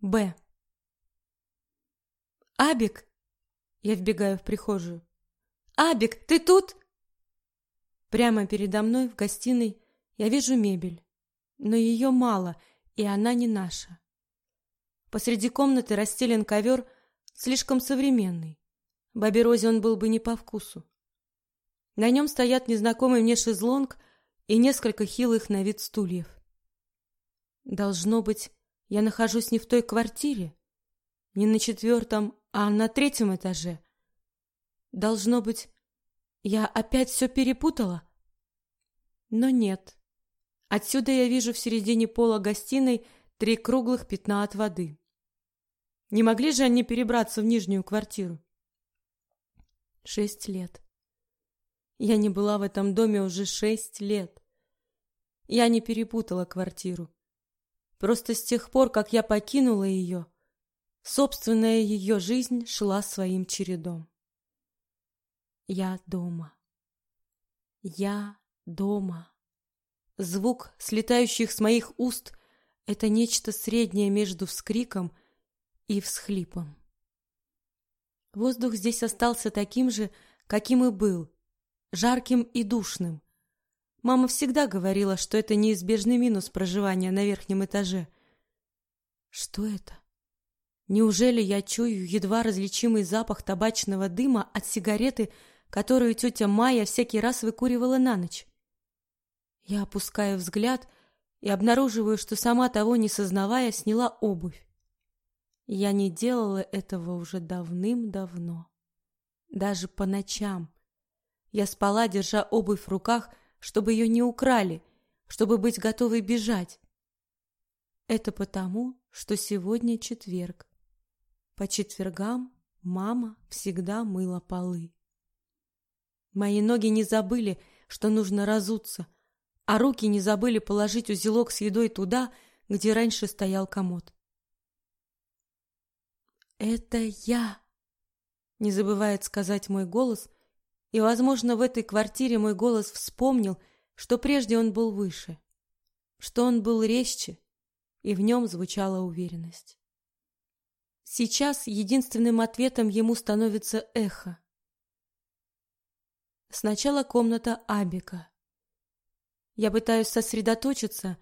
Б. Абик! Я вбегаю в прихожую. Абик, ты тут? Прямо передо мной в гостиной я вижу мебель, но ее мало, и она не наша. Посреди комнаты расстелен ковер, слишком современный. Бабе Розе он был бы не по вкусу. На нем стоят незнакомый мне шезлонг и несколько хилых на вид стульев. Должно быть, я нахожусь не в той квартире, не на четвертом, а на третьем этаже. Должно быть, я опять все перепутала? Но нет. Отсюда я вижу в середине пола гостиной три круглых пятна от воды. Не могли же они перебраться в нижнюю квартиру? Шесть лет. Я не была в этом доме уже шесть лет. Я не перепутала квартиру. Просто с тех пор, как я покинула ее, собственная ее жизнь шла своим чередом. Я дома. Я дома. Звук, слетающих с моих уст, это нечто среднее между вскриком и всхлипом. Воздух здесь остался таким же, каким и был, жарким и душным, Мама всегда говорила, что это неизбежный минус проживания на верхнем этаже. Что это? Неужели я чую едва различимый запах табачного дыма от сигареты, которую тетя Майя всякий раз выкуривала на ночь? Я опускаю взгляд и обнаруживаю, что сама того не сознавая сняла обувь. Я не делала этого уже давным-давно. Даже по ночам. Я спала, держа обувь в руках, чтобы ее не украли, чтобы быть готовой бежать. Это потому, что сегодня четверг. По четвергам мама всегда мыла полы. Мои ноги не забыли, что нужно разуться, а руки не забыли положить узелок с едой туда, где раньше стоял комод. «Это я!» — не забывает сказать мой голос, и, возможно, в этой квартире мой голос вспомнил, что прежде он был выше, что он был резче, и в нем звучала уверенность. Сейчас единственным ответом ему становится эхо. Сначала комната Абика. Я пытаюсь сосредоточиться,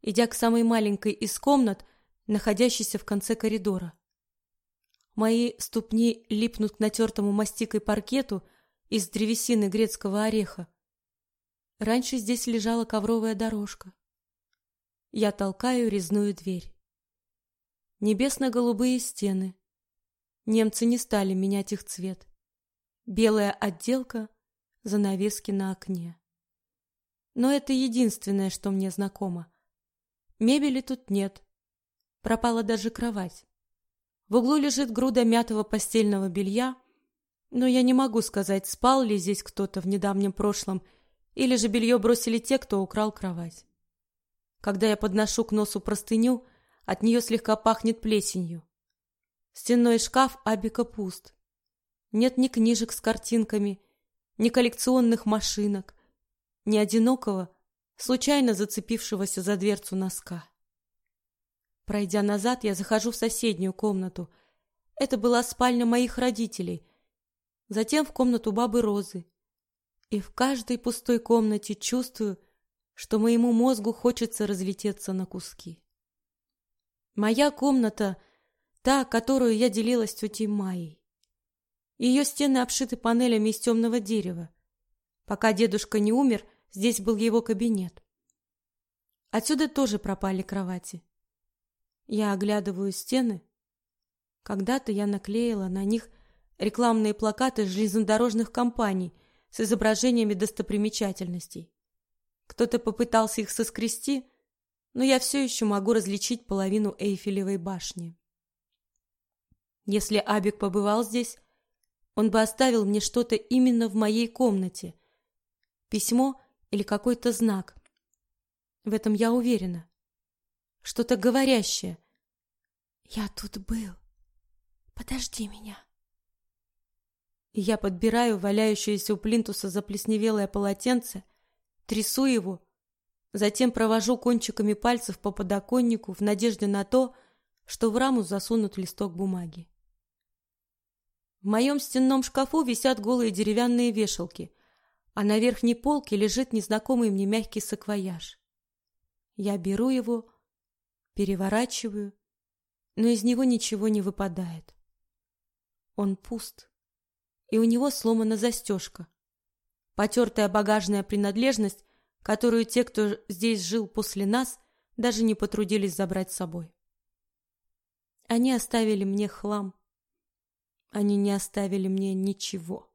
идя к самой маленькой из комнат, находящейся в конце коридора. Мои ступни липнут к натертому мастикой паркету, из древесины грецкого ореха. Раньше здесь лежала ковровая дорожка. Я толкаю резную дверь. Небесно-голубые стены. Немцы не стали менять их цвет. Белая отделка, занавески на окне. Но это единственное, что мне знакомо. Мебели тут нет. Пропала даже кровать. В углу лежит груда мятого постельного белья — но я не могу сказать, спал ли здесь кто-то в недавнем прошлом, или же белье бросили те, кто украл кровать. Когда я подношу к носу простыню, от нее слегка пахнет плесенью. Стенной шкаф Абика пуст. Нет ни книжек с картинками, ни коллекционных машинок, ни одинокого, случайно зацепившегося за дверцу носка. Пройдя назад, я захожу в соседнюю комнату. Это была спальня моих родителей, затем в комнату бабы Розы. И в каждой пустой комнате чувствую, что моему мозгу хочется разлететься на куски. Моя комната — та, которую я делила с тетей Майей. Ее стены обшиты панелями из темного дерева. Пока дедушка не умер, здесь был его кабинет. Отсюда тоже пропали кровати. Я оглядываю стены. Когда-то я наклеила на них рекламные плакаты железнодорожных компаний с изображениями достопримечательностей. Кто-то попытался их соскрести, но я все еще могу различить половину Эйфелевой башни. Если Абик побывал здесь, он бы оставил мне что-то именно в моей комнате. Письмо или какой-то знак. В этом я уверена. Что-то говорящее. «Я тут был. Подожди меня». Я подбираю валяющееся у плинтуса заплесневелое полотенце, трясу его, затем провожу кончиками пальцев по подоконнику в надежде на то, что в раму засунут листок бумаги. В моем стенном шкафу висят голые деревянные вешалки, а на верхней полке лежит незнакомый мне мягкий саквояж. Я беру его, переворачиваю, но из него ничего не выпадает. Он пуст, и у него сломана застежка. Потертая багажная принадлежность, которую те, кто здесь жил после нас, даже не потрудились забрать с собой. Они оставили мне хлам. Они не оставили мне ничего.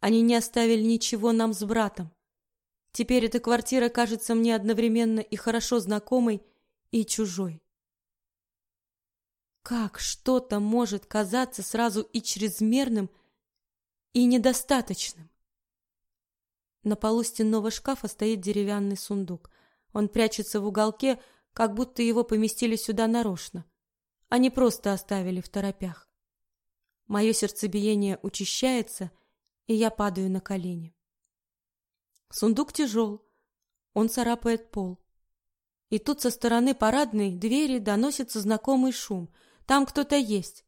Они не оставили ничего нам с братом. Теперь эта квартира кажется мне одновременно и хорошо знакомой, и чужой. Как что-то может казаться сразу и чрезмерным, и недостаточным? На полу стенного шкафа стоит деревянный сундук. Он прячется в уголке, как будто его поместили сюда нарочно. Они просто оставили в торопях. Мое сердцебиение учащается, и я падаю на колени. Сундук тяжел, он царапает пол. И тут со стороны парадной двери доносится знакомый шум. Там кто-то есть.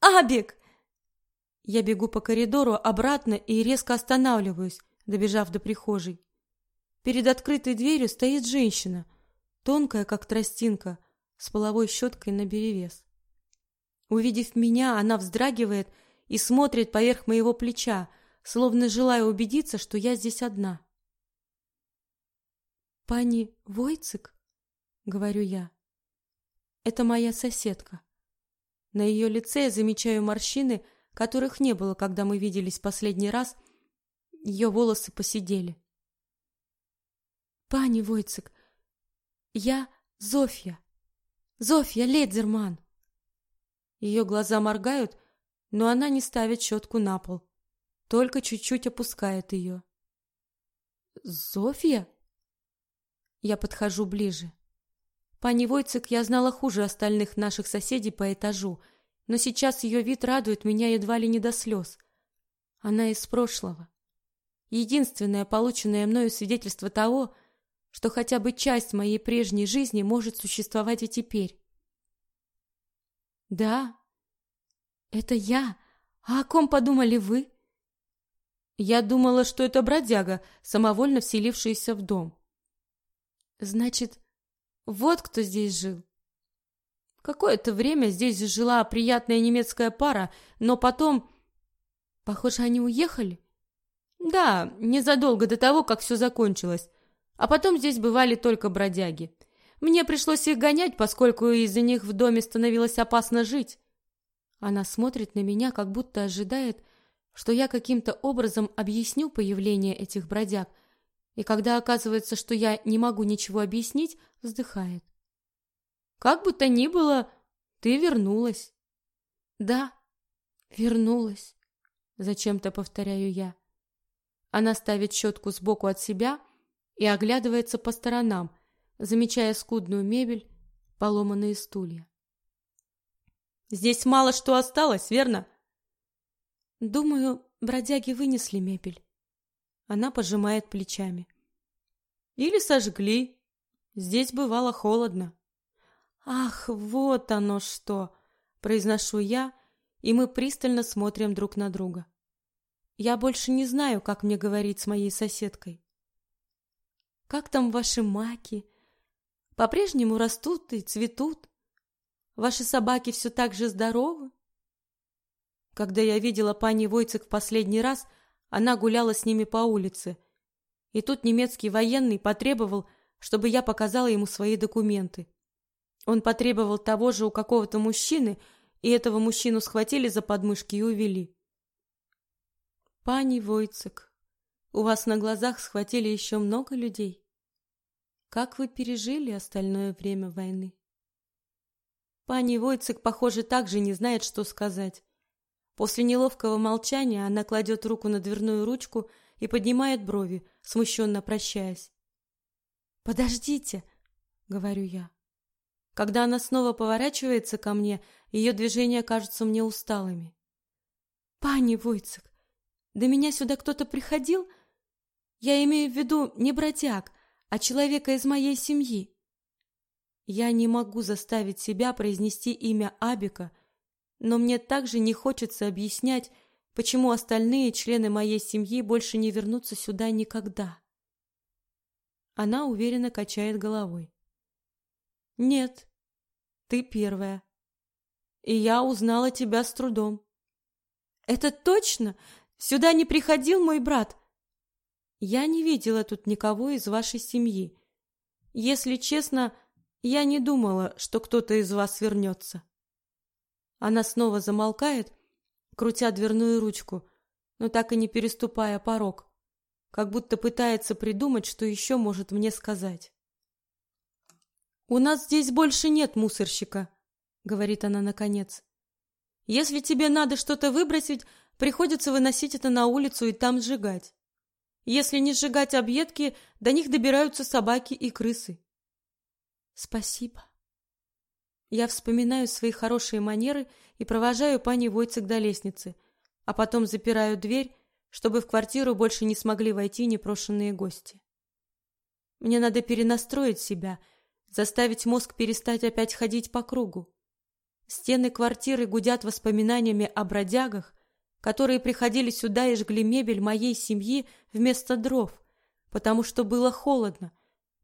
«Абик!» Я бегу по коридору обратно и резко останавливаюсь, добежав до прихожей. Перед открытой дверью стоит женщина, тонкая, как тростинка, с половой щеткой наперевес. Увидев меня, она вздрагивает и смотрит поверх моего плеча, словно желая убедиться, что я здесь одна. «Пани Войцик?» говорю я. Это моя соседка. На ее лице я замечаю морщины, которых не было, когда мы виделись последний раз. Ее волосы посидели. Пани Войцек, я Зофья. Зофья Ледзерман. Ее глаза моргают, но она не ставит щетку на пол, только чуть-чуть опускает ее. Зофья? Я подхожу ближе. Пани Войцек я знала хуже остальных наших соседей по этажу, но сейчас ее вид радует меня едва ли не до слез. Она из прошлого. Единственное полученное мною свидетельство того, что хотя бы часть моей прежней жизни может существовать и теперь. Да, это я. А о ком подумали вы? Я думала, что это бродяга, самовольно вселившийся в дом. Значит, вот кто здесь жил. Какое-то время здесь жила приятная немецкая пара, но потом... Похоже, они уехали? Да, незадолго до того, как все закончилось. А потом здесь бывали только бродяги. Мне пришлось их гонять, поскольку из-за них в доме становилось опасно жить. Она смотрит на меня, как будто ожидает, что я каким-то образом объясню появление этих бродяг – и когда оказывается, что я не могу ничего объяснить, вздыхает. Как бы то ни было, ты вернулась. Да, вернулась. Зачем-то повторяю я. Она ставит щетку сбоку от себя и оглядывается по сторонам, замечая скудную мебель, поломанные стулья. Здесь мало что осталось, верно? Думаю, бродяги вынесли мебель. Она пожимает плечами. Или сожгли. Здесь бывало холодно. Ах, вот оно что, произношу я, и мы пристально смотрим друг на друга. Я больше не знаю, как мне говорить с моей соседкой. Как там ваши маки? По-прежнему растут и цветут? Ваши собаки все так же здоровы? Когда я видела пани Войцек в последний раз, она гуляла с ними по улице. И тут немецкий военный потребовал, чтобы я показала ему свои документы. Он потребовал того же у какого-то мужчины, и этого мужчину схватили за подмышки и увели. Пани Войцек, у вас на глазах схватили еще много людей. Как вы пережили остальное время войны? Пани Войцек, похоже, также не знает, что сказать. После неловкого молчания она кладет руку на дверную ручку и поднимает брови, смущенно прощаясь. «Подождите!» — говорю я. Когда она снова поворачивается ко мне, ее движения кажутся мне усталыми. «Пани Войцек, до меня сюда кто-то приходил? Я имею в виду не бродяг, а человека из моей семьи». Я не могу заставить себя произнести имя Абика, но мне также не хочется объяснять, почему остальные члены моей семьи больше не вернутся сюда никогда. Она уверенно качает головой. Нет, ты первая. И я узнала тебя с трудом. Это точно? Сюда не приходил мой брат? Я не видела тут никого из вашей семьи. Если честно, я не думала, что кто-то из вас вернется. Она снова замолкает, крутя дверную ручку, но так и не переступая порог, как будто пытается придумать, что еще может мне сказать. «У нас здесь больше нет мусорщика», — говорит она наконец. «Если тебе надо что-то выбросить, приходится выносить это на улицу и там сжигать. Если не сжигать объедки, до них добираются собаки и крысы. Спасибо. Я вспоминаю свои хорошие манеры и провожаю пани Войцек до лестницы, а потом запираю дверь, чтобы в квартиру больше не смогли войти непрошенные гости. Мне надо перенастроить себя, заставить мозг перестать опять ходить по кругу. Стены квартиры гудят воспоминаниями о бродягах, которые приходили сюда и жгли мебель моей семьи вместо дров, потому что было холодно,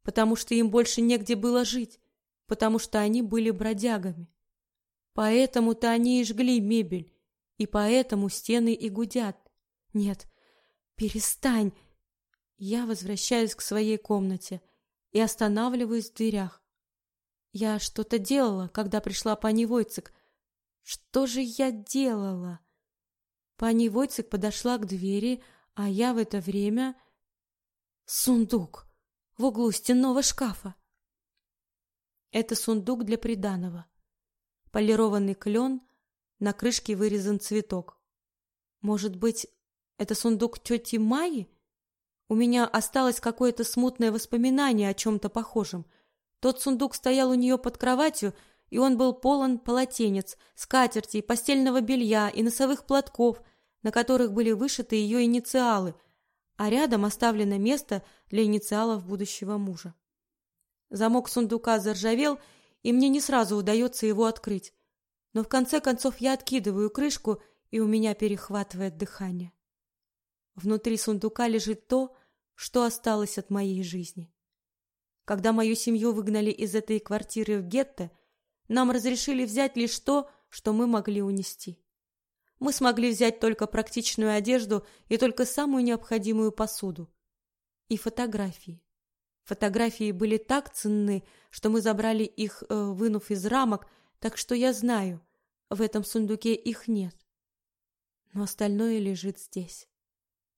потому что им больше негде было жить, потому что они были бродягами. Поэтому-то они и жгли мебель, и поэтому стены и гудят. Нет, перестань. Я возвращаюсь к своей комнате и останавливаюсь в дверях. Я что-то делала, когда пришла пани Войцек. Что же я делала? Пани Войцек подошла к двери, а я в это время... Сундук! в углу стенного шкафа. Это сундук для приданого. Полированный клен, на крышке вырезан цветок. Может быть, это сундук тети Майи? У меня осталось какое-то смутное воспоминание о чем-то похожем. Тот сундук стоял у нее под кроватью, и он был полон полотенец, скатертей, постельного белья и носовых платков, на которых были вышиты ее инициалы — а рядом оставлено место для инициалов будущего мужа. Замок сундука заржавел, и мне не сразу удается его открыть. Но в конце концов я откидываю крышку, и у меня перехватывает дыхание. Внутри сундука лежит то, что осталось от моей жизни. Когда мою семью выгнали из этой квартиры в гетто, нам разрешили взять лишь то, что мы могли унести. Мы смогли взять только практичную одежду и только самую необходимую посуду. И фотографии. Фотографии были так ценны, что мы забрали их, э, вынув из рамок, так что я знаю, в этом сундуке их нет. Но остальное лежит здесь.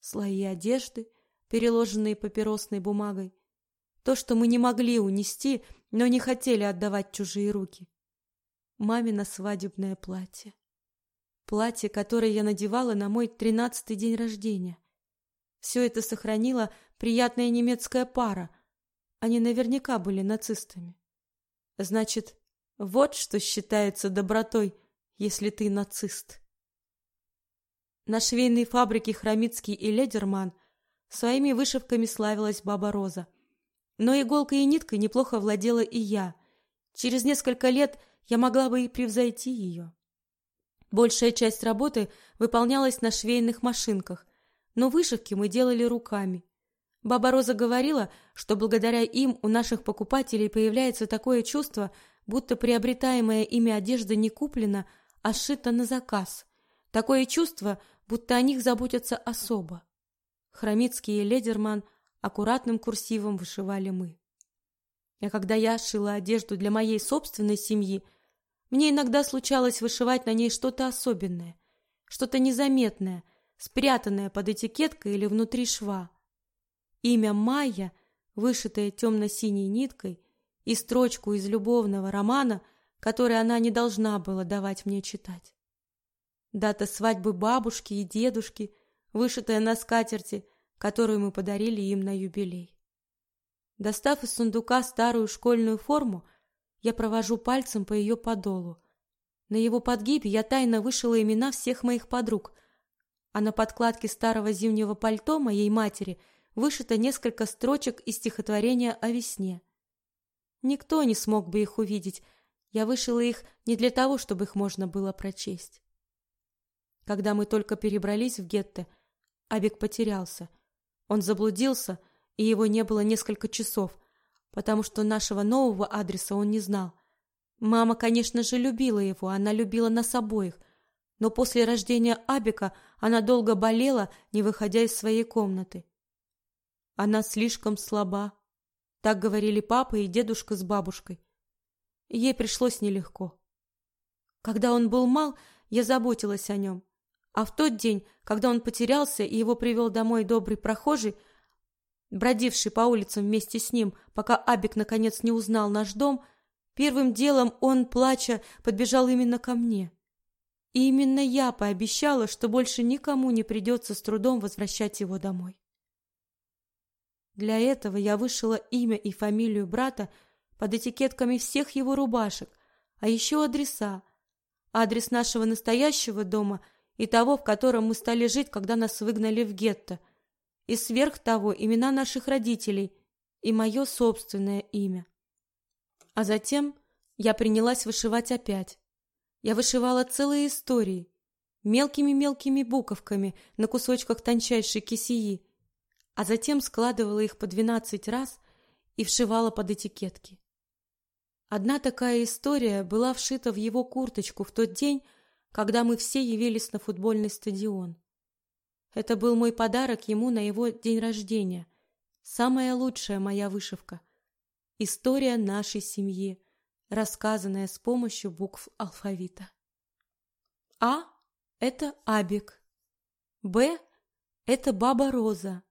Слои одежды, переложенные папиросной бумагой. То, что мы не могли унести, но не хотели отдавать чужие руки. Мамино свадебное платье. Платье, которое я надевала на мой тринадцатый день рождения. Все это сохранила приятная немецкая пара. Они наверняка были нацистами. Значит, вот что считается добротой, если ты нацист. На швейной фабрике Хромицкий и Ледерман своими вышивками славилась Баба Роза. Но иголкой и ниткой неплохо владела и я. Через несколько лет я могла бы и превзойти ее. Большая часть работы выполнялась на швейных машинках, но вышивки мы делали руками. Баба Роза говорила, что благодаря им у наших покупателей появляется такое чувство, будто приобретаемая ими одежда не куплена, а сшита на заказ. Такое чувство, будто о них заботятся особо. Хромицкий и Ледерман аккуратным курсивом вышивали мы. А когда я шила одежду для моей собственной семьи, мне иногда случалось вышивать на ней что-то особенное, что-то незаметное, спрятанное под этикеткой или внутри шва. Имя Майя, вышитое темно-синей ниткой, и строчку из любовного романа, который она не должна была давать мне читать. Дата свадьбы бабушки и дедушки, вышитая на скатерти, которую мы подарили им на юбилей. Достав из сундука старую школьную форму, я провожу пальцем по ее подолу. На его подгибе я тайно вышила имена всех моих подруг, а на подкладке старого зимнего пальто моей матери вышито несколько строчек из стихотворения о весне. Никто не смог бы их увидеть. Я вышила их не для того, чтобы их можно было прочесть. Когда мы только перебрались в гетто, Абик потерялся. Он заблудился, и его не было несколько часов, потому что нашего нового адреса он не знал. Мама, конечно же, любила его, она любила нас обоих, но после рождения Абика она долго болела, не выходя из своей комнаты. Она слишком слаба, так говорили папа и дедушка с бабушкой. Ей пришлось нелегко. Когда он был мал, я заботилась о нем. А в тот день, когда он потерялся и его привел домой добрый прохожий, бродивший по улицам вместе с ним, пока Абик наконец не узнал наш дом, первым делом он, плача, подбежал именно ко мне. И именно я пообещала, что больше никому не придется с трудом возвращать его домой. Для этого я вышила имя и фамилию брата под этикетками всех его рубашек, а еще адреса. Адрес нашего настоящего дома и того, в котором мы стали жить, когда нас выгнали в гетто. И сверх того имена наших родителей и мое собственное имя. А затем я принялась вышивать опять. Я вышивала целые истории, мелкими-мелкими буковками на кусочках тончайшей кисеи, а затем складывала их по двенадцать раз и вшивала под этикетки. Одна такая история была вшита в его курточку в тот день, когда мы все явились на футбольный стадион. Это был мой подарок ему на его день рождения. Самая лучшая моя вышивка. История нашей семьи, рассказанная с помощью букв алфавита. А – это Абик. Б – это Баба Роза.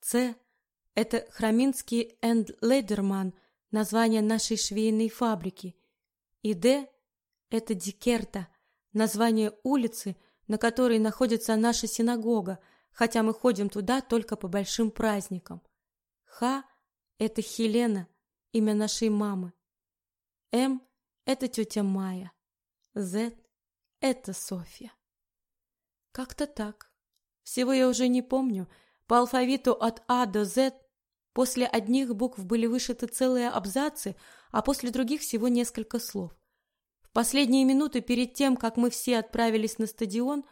С – это Храминский энд Лейдерман, название нашей швейной фабрики. И Д – это Дикерта, название улицы, на которой находится наша синагога, хотя мы ходим туда только по большим праздникам. Х – это Хелена, имя нашей мамы. М – это тетя Майя. З – это Софья. Как-то так. Всего я уже не помню – по алфавиту от А до З после одних букв были вышиты целые абзацы, а после других всего несколько слов. Последние минуты перед тем, как мы все отправились на стадион,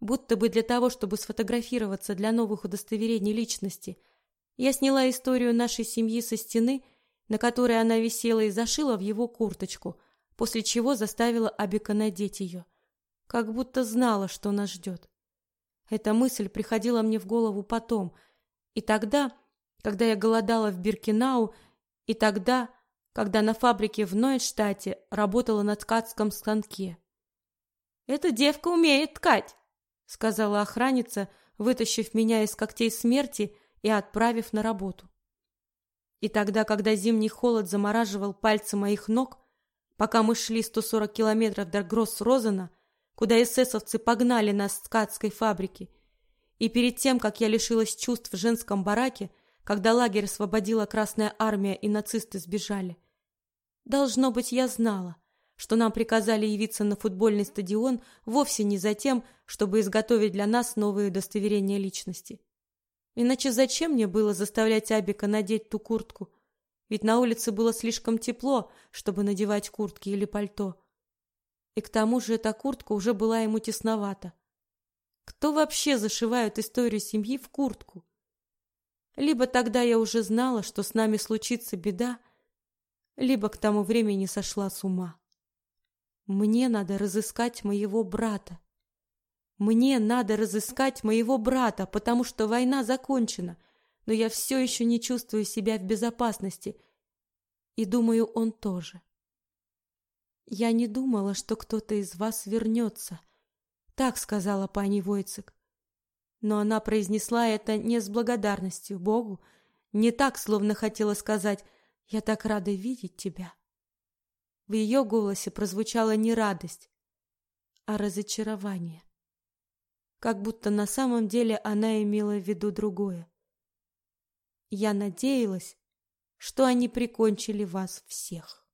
будто бы для того, чтобы сфотографироваться для новых удостоверений личности, я сняла историю нашей семьи со стены, на которой она висела, и зашила в его курточку, после чего заставила Абика надеть ее, как будто знала, что нас ждет. Эта мысль приходила мне в голову потом, и тогда, когда я голодала в Биркинау, и тогда, когда на фабрике в Нойштате работала на ткацком станке. «Эта девка умеет ткать», — сказала охранница, вытащив меня из когтей смерти и отправив на работу. И тогда, когда зимний холод замораживал пальцы моих ног, пока мы шли 140 километров до Гросс-Розена, куда эсэсовцы погнали нас с ткацкой фабрики. И перед тем, как я лишилась чувств в женском бараке, когда лагерь освободила Красная Армия и нацисты сбежали. Должно быть, я знала, что нам приказали явиться на футбольный стадион вовсе не за тем, чтобы изготовить для нас новые удостоверения личности. Иначе зачем мне было заставлять Абика надеть ту куртку? Ведь на улице было слишком тепло, чтобы надевать куртки или пальто. И к тому же эта куртка уже была ему тесновата. Кто вообще зашивает историю семьи в куртку? Либо тогда я уже знала, что с нами случится беда, либо к тому времени сошла с ума. Мне надо разыскать моего брата. Мне надо разыскать моего брата, потому что война закончена, но я все еще не чувствую себя в безопасности, и думаю, он тоже. «Я не думала, что кто-то из вас вернется», — так сказала пани Войцек. Но она произнесла это не с благодарностью Богу, не так, словно хотела сказать «Я так рада видеть тебя». В ее голосе прозвучала не радость, а разочарование. Как будто на самом деле она имела в виду другое. Я надеялась, что они прикончили вас всех.